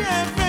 Yeah.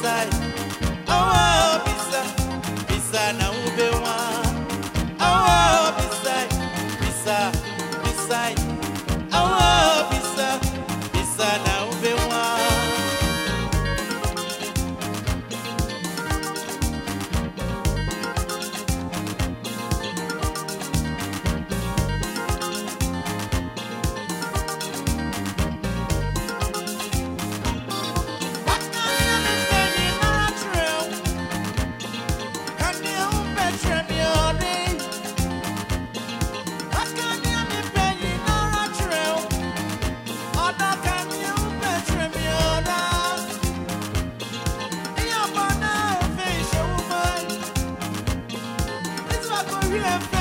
Oh, oh, pizza, pizza now. Fraîche,